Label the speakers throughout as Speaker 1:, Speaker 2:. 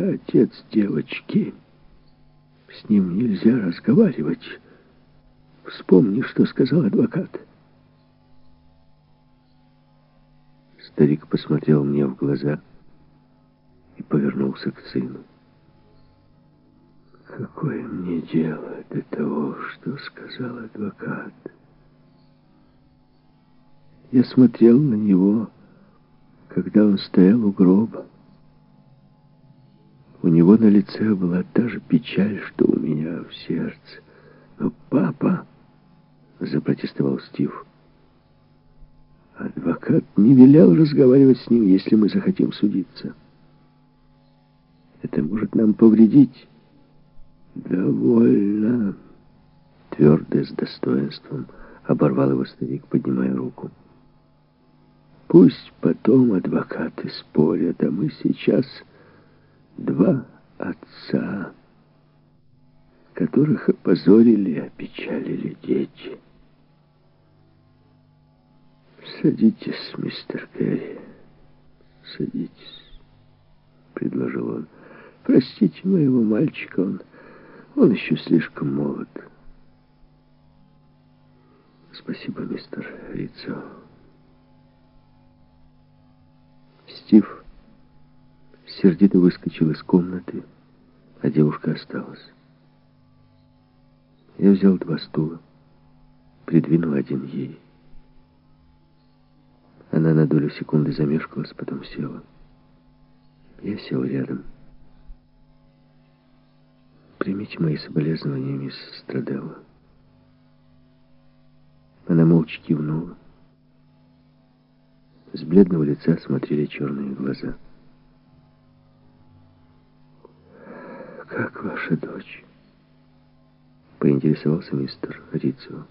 Speaker 1: Это отец девочки. С ним нельзя разговаривать. Вспомни, что сказал адвокат.
Speaker 2: Старик посмотрел мне в глаза и повернулся к сыну.
Speaker 1: Какое мне дело до того, что сказал адвокат? Я смотрел на него, когда он стоял у гроба. У него на лице была та же печаль, что у меня в сердце. Но папа, запротестовал Стив, адвокат не велел разговаривать с ним, если мы захотим судиться. Это может нам повредить. «Довольно!» Твердо, с достоинством, оборвал его старик, поднимая руку. «Пусть потом адвокаты спорят, а мы сейчас два отца, которых опозорили и опечалили дети. Садитесь, мистер Керри, садитесь», — предложил он. «Простите моего мальчика, он...» Он еще слишком молод. Спасибо, мистер Рицо. Стив сердито выскочил из комнаты, а девушка осталась. Я взял два стула, придвинул один ей. Она на долю секунды замешкалась, потом села. Я сел рядом. Примите мои соболезнования, мисс Страделла. Она молча кивнула. С бледного лица смотрели черные глаза. «Как ваша дочь?» Поинтересовался мистер Рицио.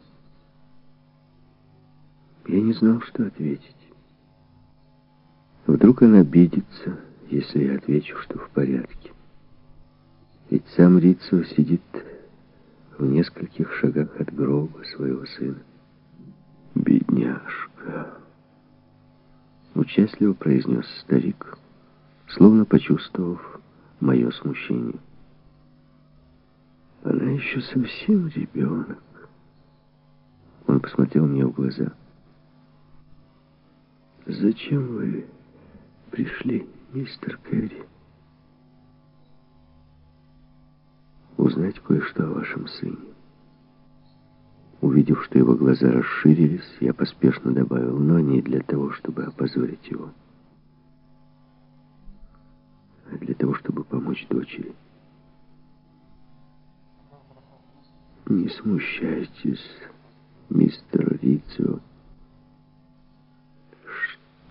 Speaker 1: Я не знал, что ответить. Вдруг она обидится, если я отвечу, что в порядке. Ведь сам Рицо сидит в нескольких шагах от гроба своего сына. «Бедняжка!» Участливо произнес старик, словно почувствовав мое смущение. «Она еще совсем ребенок». Он посмотрел мне в глаза. «Зачем вы пришли, мистер Керри?» узнать кое-что о вашем сыне. Увидев, что его глаза расширились, я поспешно добавил, но не для того, чтобы опозорить его, а для того, чтобы помочь дочери. Не смущайтесь, мистер Рицио.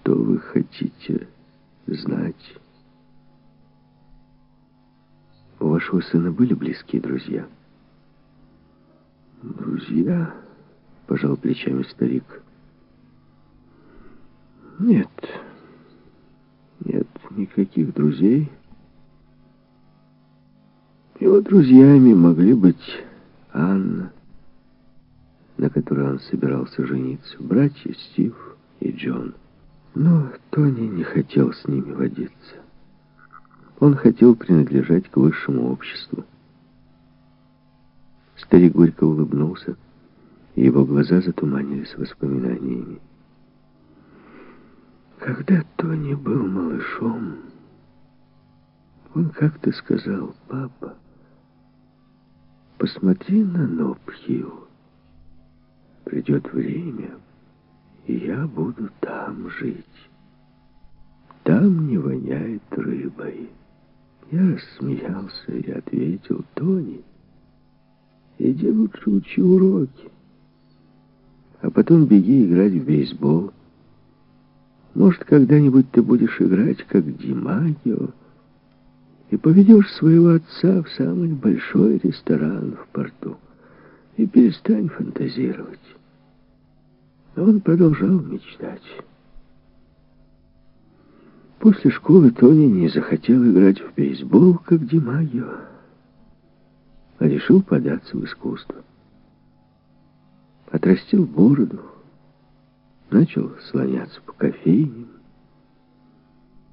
Speaker 1: Что вы хотите знать? У вашего сына были близкие друзья? Друзья? Пожал плечами старик. Нет. Нет никаких друзей. Его друзьями могли быть Анна, на которой он собирался жениться, братья Стив и Джон. Но Тони не хотел с ними водиться. Он хотел принадлежать к высшему обществу. Старик горько улыбнулся, и его глаза затуманились воспоминаниями. Когда Тони был малышом, он как-то сказал, «Папа, посмотри на Нопхилл. Придет время, и я буду там жить. Там не воняет рыбой». Я рассмеялся и ответил, Тони, иди лучше учи уроки, а потом беги играть в бейсбол. Может, когда-нибудь ты будешь играть как Димагио поведешь своего отца в самый большой ресторан в порту и перестань фантазировать. он продолжал мечтать. После школы Тони не захотел играть в бейсбол, как Димагио, а решил податься в искусство. Отрастил бороду, начал слоняться по кофейням,